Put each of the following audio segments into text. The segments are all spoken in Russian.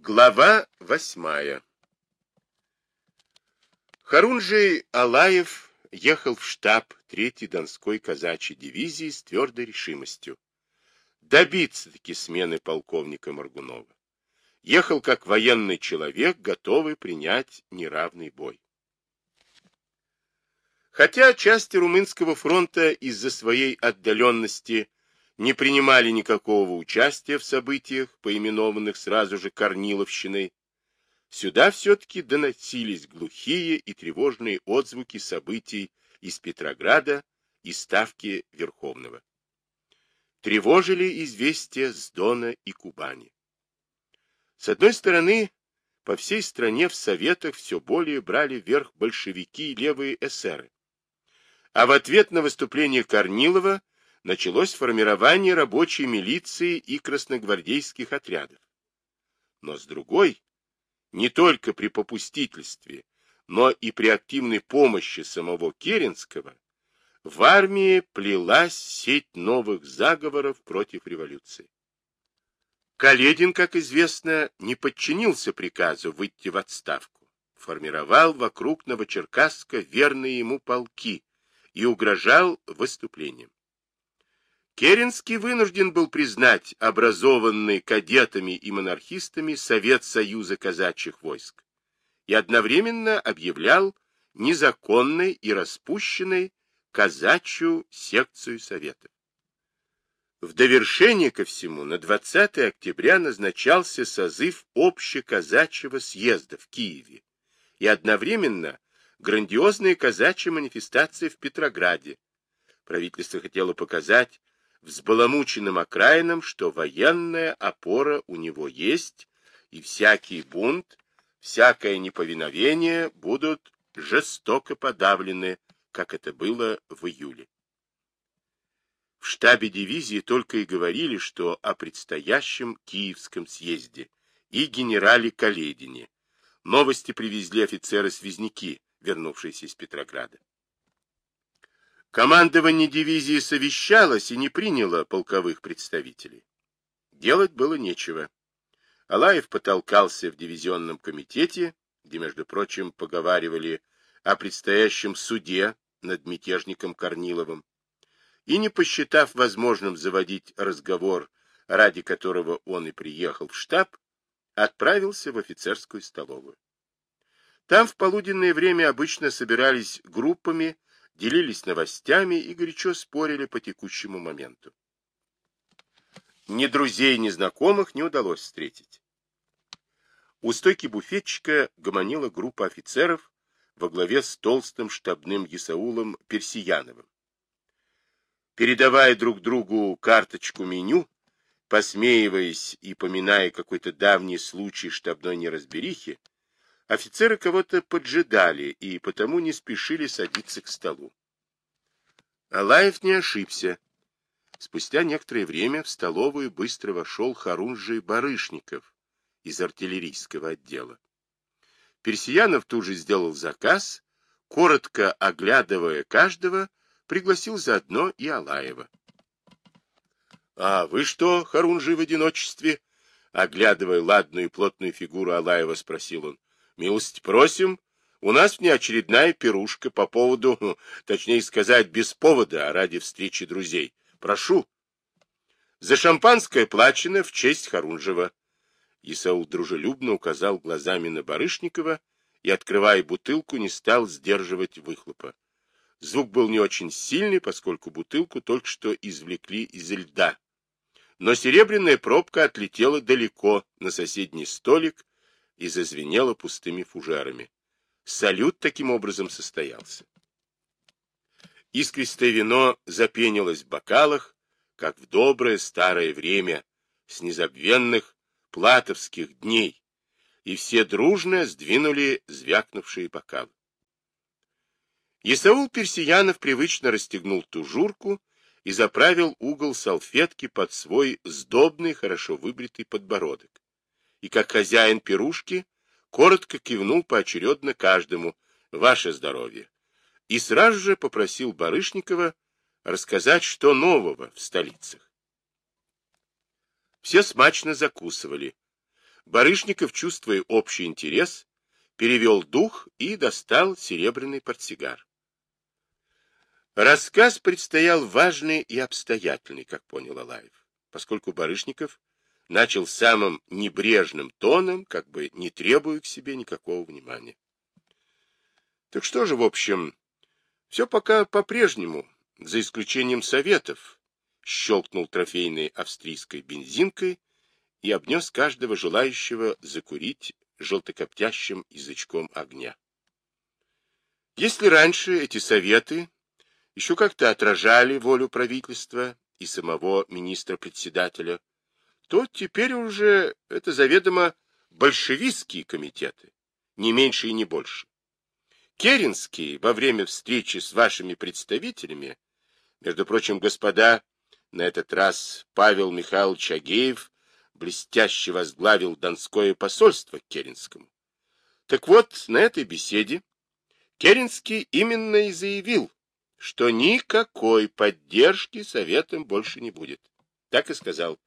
Глава восьмая Харунжий Алаев ехал в штаб 3-й Донской казачьей дивизии с твердой решимостью добиться-таки смены полковника Маргунова. Ехал как военный человек, готовый принять неравный бой. Хотя части Румынского фронта из-за своей отдаленности не принимали никакого участия в событиях, поименованных сразу же Корниловщиной, сюда все-таки доносились глухие и тревожные отзвуки событий из Петрограда и Ставки Верховного. Тревожили известия с Дона и Кубани. С одной стороны, по всей стране в Советах все более брали верх большевики и левые эсеры. А в ответ на выступление Корнилова началось формирование рабочей милиции и красногвардейских отрядов. Но с другой, не только при попустительстве, но и при активной помощи самого Керенского, в армии плелась сеть новых заговоров против революции. Каледин, как известно, не подчинился приказу выйти в отставку, формировал вокруг Новочеркасска верные ему полки и угрожал выступлением. Керенский вынужден был признать образованный кадетами и монархистами Совет Союза казачьих войск и одновременно объявлял незаконной и распущенной казачью секцию Совета. В довершение ко всему на 20 октября назначался созыв общеказачьего съезда в Киеве и одновременно грандиозная казачья манифестация в Петрограде. Правительство хотело показать, взбаламученным окраинам, что военная опора у него есть, и всякий бунт, всякое неповиновение будут жестоко подавлены, как это было в июле. В штабе дивизии только и говорили, что о предстоящем Киевском съезде и генерале Каледине. Новости привезли офицеры-связники, вернувшиеся из Петрограда. Командование дивизии совещалось и не приняло полковых представителей. Делать было нечего. Алаев потолкался в дивизионном комитете, где, между прочим, поговаривали о предстоящем суде над мятежником Корниловым, и, не посчитав возможным заводить разговор, ради которого он и приехал в штаб, отправился в офицерскую столовую. Там в полуденное время обычно собирались группами делились новостями и горячо спорили по текущему моменту. Ни друзей, ни знакомых не удалось встретить. У стойки буфетчика гомонила группа офицеров во главе с толстым штабным Исаулом Персияновым. Передавая друг другу карточку меню, посмеиваясь и поминая какой-то давний случай штабной неразберихи, Офицеры кого-то поджидали и потому не спешили садиться к столу. Алаев не ошибся. Спустя некоторое время в столовую быстро вошел Харунжий Барышников из артиллерийского отдела. Персиянов тут же сделал заказ, коротко оглядывая каждого, пригласил заодно и Алаева. — А вы что, Харунжий, в одиночестве? — оглядывая ладную и плотную фигуру Алаева, спросил он. Милость просим. У нас внеочередная пирушка по поводу, точнее сказать, без повода, а ради встречи друзей. Прошу. За шампанское плачено в честь Харунжева. Исаул дружелюбно указал глазами на Барышникова и, открывая бутылку, не стал сдерживать выхлопа. Звук был не очень сильный, поскольку бутылку только что извлекли из льда. Но серебряная пробка отлетела далеко на соседний столик, и зазвенело пустыми фужерами. Салют таким образом состоялся. Искристое вино запенилось в бокалах, как в доброе старое время, с незабвенных платовских дней, и все дружно сдвинули звякнувшие бокалы. Исаул Персиянов привычно расстегнул тужурку и заправил угол салфетки под свой сдобный, хорошо выбритый подбородок и, как хозяин пирушки, коротко кивнул поочередно каждому «Ваше здоровье!» и сразу же попросил Барышникова рассказать, что нового в столицах. Все смачно закусывали. Барышников, чувствуя общий интерес, перевел дух и достал серебряный портсигар. Рассказ предстоял важный и обстоятельный, как понял Алаев, поскольку Барышников начал самым небрежным тоном, как бы не требуя к себе никакого внимания. Так что же, в общем, все пока по-прежнему, за исключением советов, щелкнул трофейной австрийской бензинкой и обнес каждого желающего закурить желтокоптящим язычком огня. Если раньше эти советы еще как-то отражали волю правительства и самого министра-председателя, то теперь уже это заведомо большевистские комитеты, не меньше и не больше. Керенский во время встречи с вашими представителями, между прочим, господа, на этот раз Павел Михайлович Агеев блестяще возглавил Донское посольство к Керенскому. Так вот, на этой беседе Керенский именно и заявил, что никакой поддержки Советам больше не будет. Так и сказал.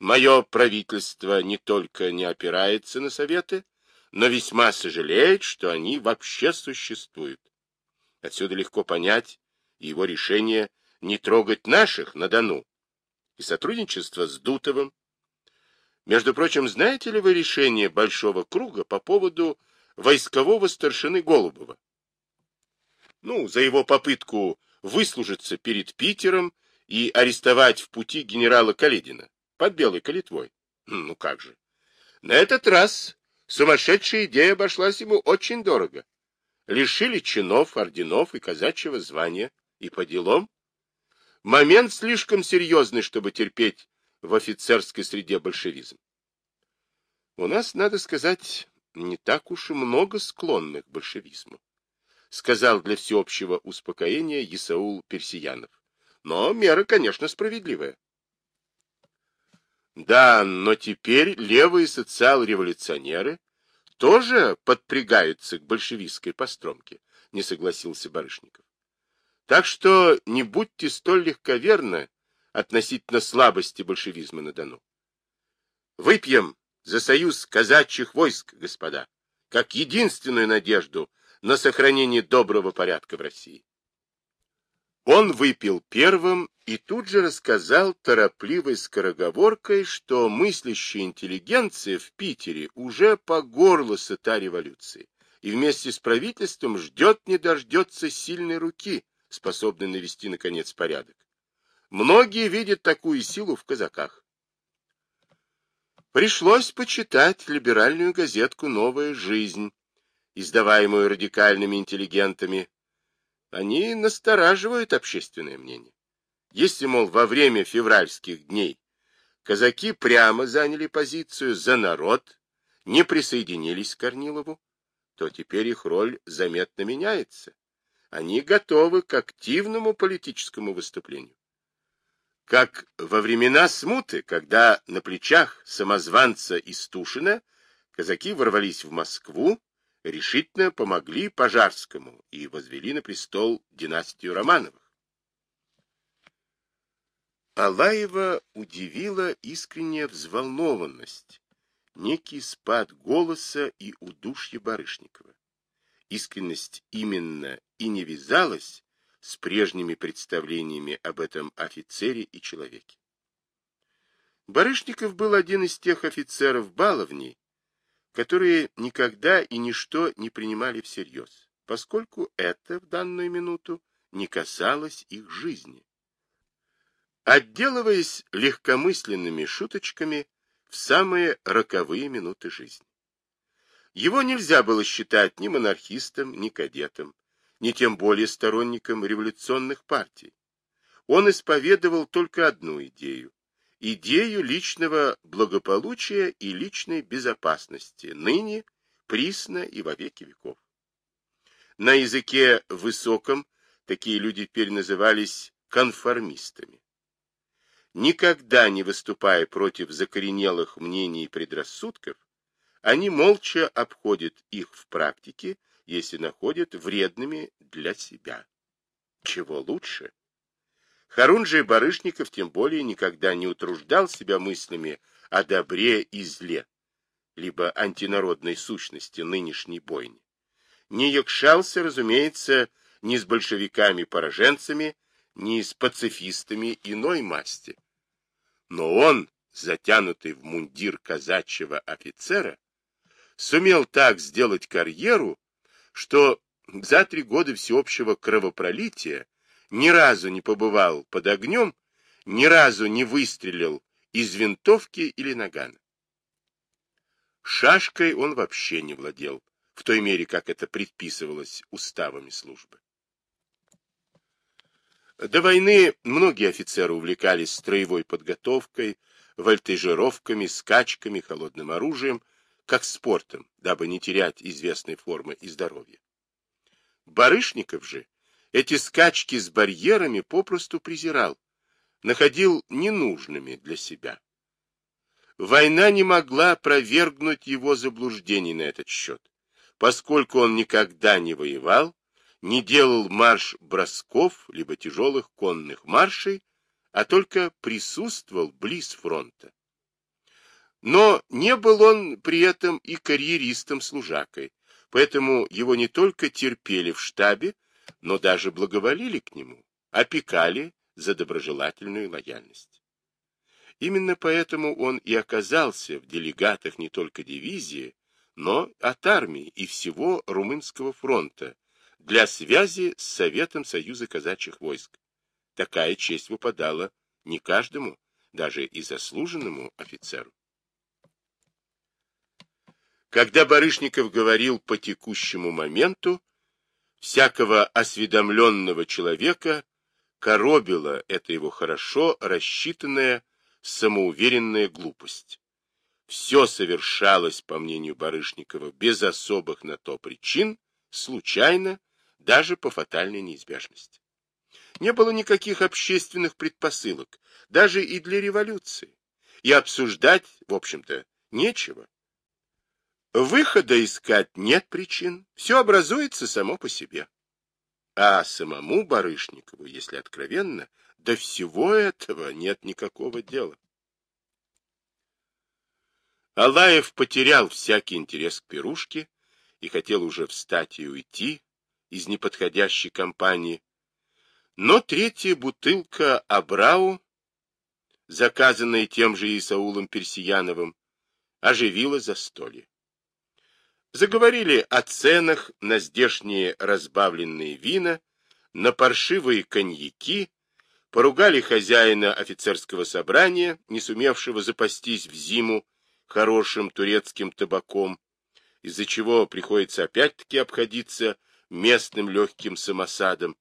Мое правительство не только не опирается на Советы, но весьма сожалеет, что они вообще существуют. Отсюда легко понять его решение не трогать наших на Дону и сотрудничество с Дутовым, между прочим, знаете ли вы решение Большого круга по поводу войскового старшины Голубова? Ну, за его попытку выслужиться перед Питером и арестовать в пути генерала Каледина под Белой Калитвой. Ну как же. На этот раз сумасшедшая идея обошлась ему очень дорого. Лишили чинов, орденов и казачьего звания. И по делам. Момент слишком серьезный, чтобы терпеть в офицерской среде большевизм. У нас, надо сказать, не так уж и много склонных к большевизму, сказал для всеобщего успокоения Исаул Персиянов. Но мера, конечно, справедливая. Да, но теперь левые социал-революционеры тоже подпрягаются к большевистской постромке, не согласился Барышников. Так что не будьте столь легковерны относительно слабости большевизма на Дону. Выпьем за союз казачьих войск, господа, как единственную надежду на сохранение доброго порядка в России. Он выпил первым и тут же рассказал торопливой скороговоркой, что мыслящая интеллигенция в Питере уже по горло сыта революции и вместе с правительством ждет не дождется сильной руки, способной навести, наконец, порядок. Многие видят такую силу в казаках. Пришлось почитать либеральную газетку «Новая жизнь», издаваемую радикальными интеллигентами. Они настораживают общественное мнение. Если, мол, во время февральских дней казаки прямо заняли позицию за народ, не присоединились к Корнилову, то теперь их роль заметно меняется. Они готовы к активному политическому выступлению. Как во времена смуты, когда на плечах самозванца Истушина казаки ворвались в Москву, решительно помогли Пожарскому и возвели на престол династию Романовых. Алаева удивила искренняя взволнованность, некий спад голоса и удушье Барышникова. Искренность именно и не вязалась с прежними представлениями об этом офицере и человеке. Барышников был один из тех офицеров баловней, которые никогда и ничто не принимали всерьез, поскольку это в данную минуту не касалось их жизни. Отделываясь легкомысленными шуточками в самые роковые минуты жизни. Его нельзя было считать ни монархистом, ни кадетом, ни тем более сторонником революционных партий. Он исповедовал только одну идею – идею личного благополучия и личной безопасности, ныне, присно и во веки веков. На языке высоком такие люди теперь назывались конформистами. Никогда не выступая против закоренелых мнений и предрассудков, они молча обходят их в практике если находят вредными для себя. Чего лучше? Харунжий Барышников тем более никогда не утруждал себя мыслями о добре и зле, либо антинародной сущности нынешней бойни, не якшался, разумеется, ни с большевиками-пораженцами, ни с пацифистами иной масти. Но он, затянутый в мундир казачьего офицера, сумел так сделать карьеру, что за три года всеобщего кровопролития ни разу не побывал под огнем, ни разу не выстрелил из винтовки или нагана. Шашкой он вообще не владел, в той мере, как это предписывалось уставами службы. До войны многие офицеры увлекались строевой подготовкой, вольтежировками, скачками, холодным оружием, как спортом, дабы не терять известной формы и здоровья. Барышников же эти скачки с барьерами попросту презирал, находил ненужными для себя. Война не могла опровергнуть его заблуждений на этот счет, поскольку он никогда не воевал, не делал марш-бросков, либо тяжелых конных маршей, а только присутствовал близ фронта. Но не был он при этом и карьеристом-служакой, поэтому его не только терпели в штабе, но даже благоволили к нему, опекали за доброжелательную лояльность. Именно поэтому он и оказался в делегатах не только дивизии, но от армии и всего Румынского фронта для связи с Советом Союза казачьих войск. Такая честь выпадала не каждому, даже и заслуженному офицеру. Когда Барышников говорил по текущему моменту, всякого осведомленного человека коробила эта его хорошо рассчитанная самоуверенная глупость. Все совершалось, по мнению Барышникова, без особых на то причин, случайно, даже по фатальной неизбежности. Не было никаких общественных предпосылок, даже и для революции. И обсуждать, в общем-то, нечего. Выхода искать нет причин, все образуется само по себе. А самому Барышникову, если откровенно, до всего этого нет никакого дела. Алаев потерял всякий интерес к пирушке и хотел уже встать и уйти из неподходящей компании. Но третья бутылка Абрау, заказанная тем же Исаулом Персияновым, оживила застолье. Заговорили о ценах на здешние разбавленные вина, на паршивые коньяки, поругали хозяина офицерского собрания, не сумевшего запастись в зиму хорошим турецким табаком, из-за чего приходится опять-таки обходиться местным легким самосадом.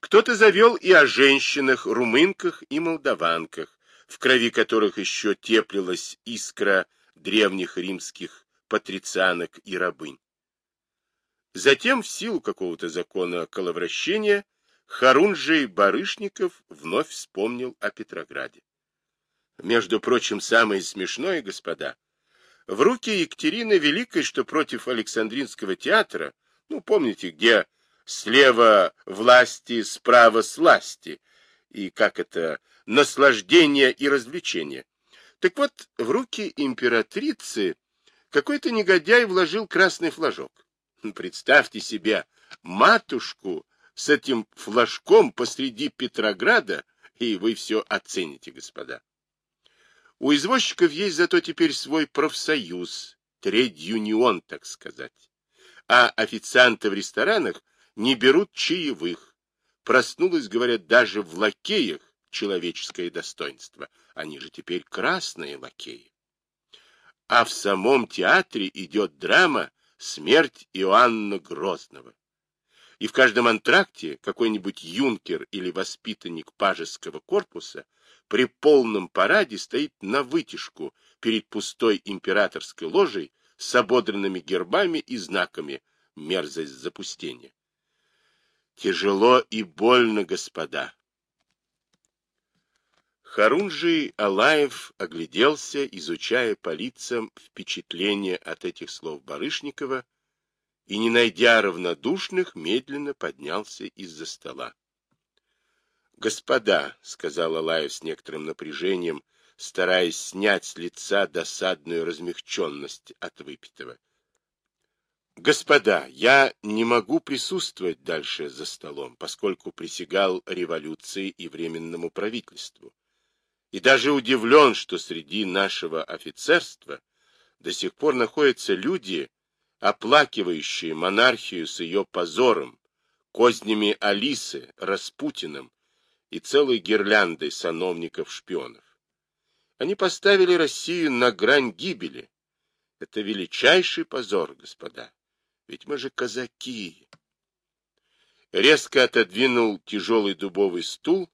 Кто-то завел и о женщинах, румынках и молдаванках, в крови которых еще теплилась искра древних римских патрицианок и рабынь. Затем, в силу какого-то закона коловращения, Харунжий Барышников вновь вспомнил о Петрограде. Между прочим, самое смешное, господа, в руки Екатерины Великой, что против Александринского театра, ну, помните, где слева власти, справа сласти, и как это, наслаждение и развлечение. Так вот, в руки императрицы какой-то негодяй вложил красный флажок. Представьте себе матушку с этим флажком посреди Петрограда, и вы все оцените, господа. У извозчиков есть зато теперь свой профсоюз, трейд-юнион, так сказать. А официанты в ресторанах не берут чаевых. Проснулось, говорят, даже в лакеях человеческое достоинство. Они же теперь красные лакеи а в самом театре идет драма «Смерть Иоанна Грозного». И в каждом антракте какой-нибудь юнкер или воспитанник пажеского корпуса при полном параде стоит на вытяжку перед пустой императорской ложей с ободранными гербами и знаками мерзость запустения. Тяжело и больно, господа, Харунжий Алаев огляделся, изучая по лицам впечатление от этих слов Барышникова, и, не найдя равнодушных, медленно поднялся из-за стола. — Господа, — сказал Алаев с некоторым напряжением, стараясь снять с лица досадную размягченность от выпитого. Господа, я не могу присутствовать дальше за столом, поскольку присягал революции и временному правительству. И даже удивлен, что среди нашего офицерства до сих пор находятся люди, оплакивающие монархию с ее позором, кознями Алисы, Распутиным и целой гирляндой сановников-шпионов. Они поставили Россию на грань гибели. Это величайший позор, господа. Ведь мы же казаки. Резко отодвинул тяжелый дубовый стул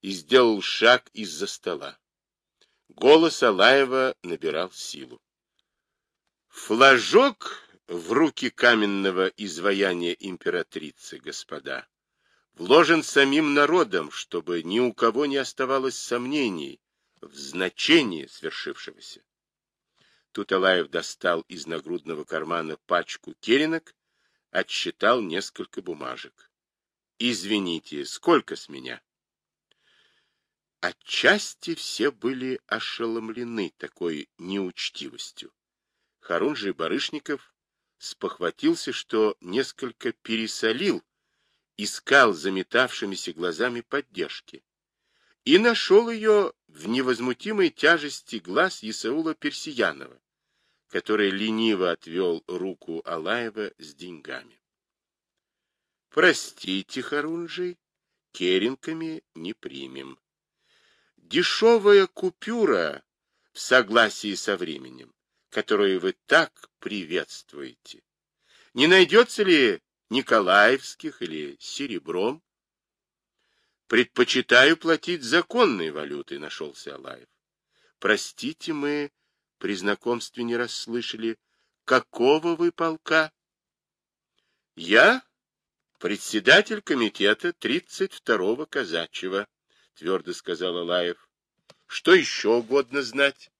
и сделал шаг из-за стола. Голос Алаева набирал силу. Флажок в руки каменного изваяния императрицы, господа, вложен самим народом, чтобы ни у кого не оставалось сомнений в значении свершившегося. Тут Алаев достал из нагрудного кармана пачку керенок, отсчитал несколько бумажек. «Извините, сколько с меня?» Отчасти все были ошеломлены такой неучтивостью. Харунжий Барышников спохватился, что несколько пересолил, искал заметавшимися глазами поддержки и нашел ее в невозмутимой тяжести глаз Исаула Персиянова, который лениво отвел руку Алаева с деньгами. Простите, Харунжий, керенками не примем. Дешевая купюра в согласии со временем, которую вы так приветствуете. Не найдется ли Николаевских или серебром? Предпочитаю платить законной валютой, нашелся Алаев. Простите, мы при знакомстве не расслышали. Какого вы полка? Я председатель комитета 32-го казачьего, твердо сказал Алаев. Что еще угодно знать?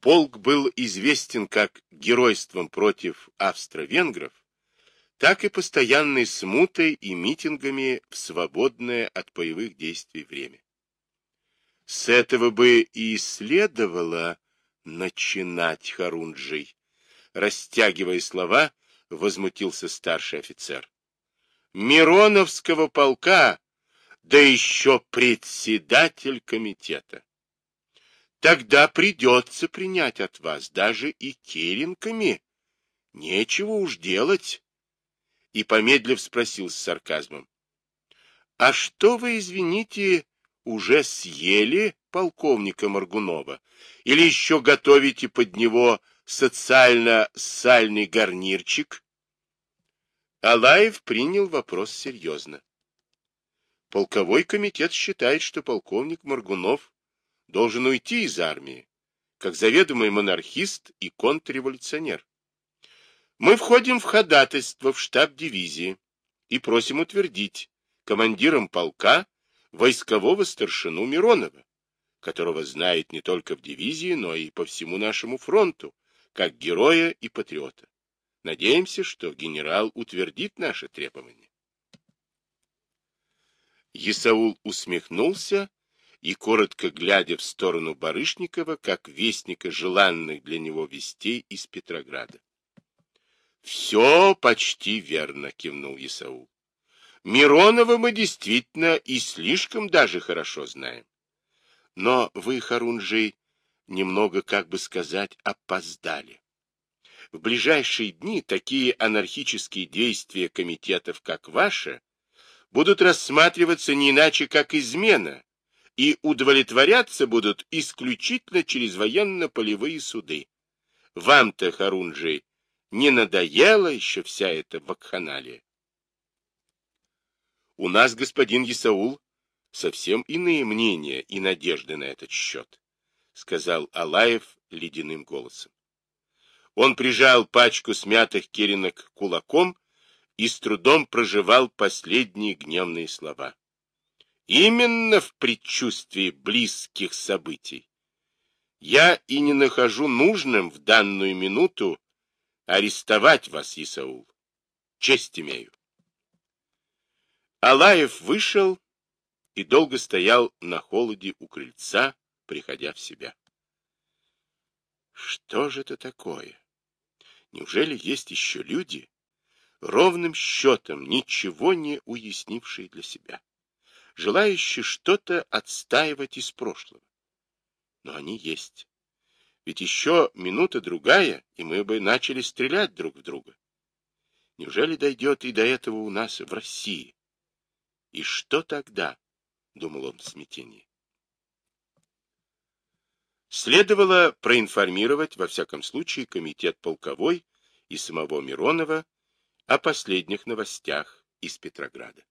Полк был известен как геройством против австро-венгров, так и постоянной смутой и митингами в свободное от боевых действий время. С этого бы и следовало начинать Харунджий. Растягивая слова, возмутился старший офицер. Мироновского полка, да еще председатель комитета. Тогда придется принять от вас даже и керенками. Нечего уж делать и, помедлив, спросил с сарказмом. — А что вы, извините, уже съели полковника Маргунова? Или еще готовите под него социально-сальный гарнирчик? Алаев принял вопрос серьезно. Полковой комитет считает, что полковник Маргунов должен уйти из армии, как заведомый монархист и контрреволюционер. Мы входим в ходатайство в штаб дивизии и просим утвердить командиром полка войскового старшину Миронова, которого знает не только в дивизии, но и по всему нашему фронту, как героя и патриота. Надеемся, что генерал утвердит наше требование. Исаул усмехнулся и, коротко глядя в сторону Барышникова, как вестника желанных для него вестей из Петрограда. Все почти верно, кивнул Исаул. Миронова мы действительно и слишком даже хорошо знаем. Но вы, Харунжий, немного, как бы сказать, опоздали. В ближайшие дни такие анархические действия комитетов, как ваши, будут рассматриваться не иначе, как измена, и удовлетворяться будут исключительно через военно-полевые суды. Вам-то, Харунжий, не надоела еще вся эта вакханалия? У нас, господин Исаул, совсем иные мнения и надежды на этот счет, сказал Алаев ледяным голосом. Он прижал пачку смятых керенок кулаком и с трудом проживал последние гневные слова. Именно в предчувствии близких событий я и не нахожу нужным в данную минуту арестовать вас, Исаул. Честь имею. Алаев вышел, и долго стоял на холоде у крыльца, приходя в себя. Что же это такое? Неужели есть еще люди, ровным счетом ничего не уяснившие для себя, желающие что-то отстаивать из прошлого? Но они есть. Ведь еще минута-другая, и мы бы начали стрелять друг в друга. Неужели дойдет и до этого у нас в России? И что тогда? — думал он в смятении. Следовало проинформировать, во всяком случае, комитет полковой и самого Миронова о последних новостях из Петрограда.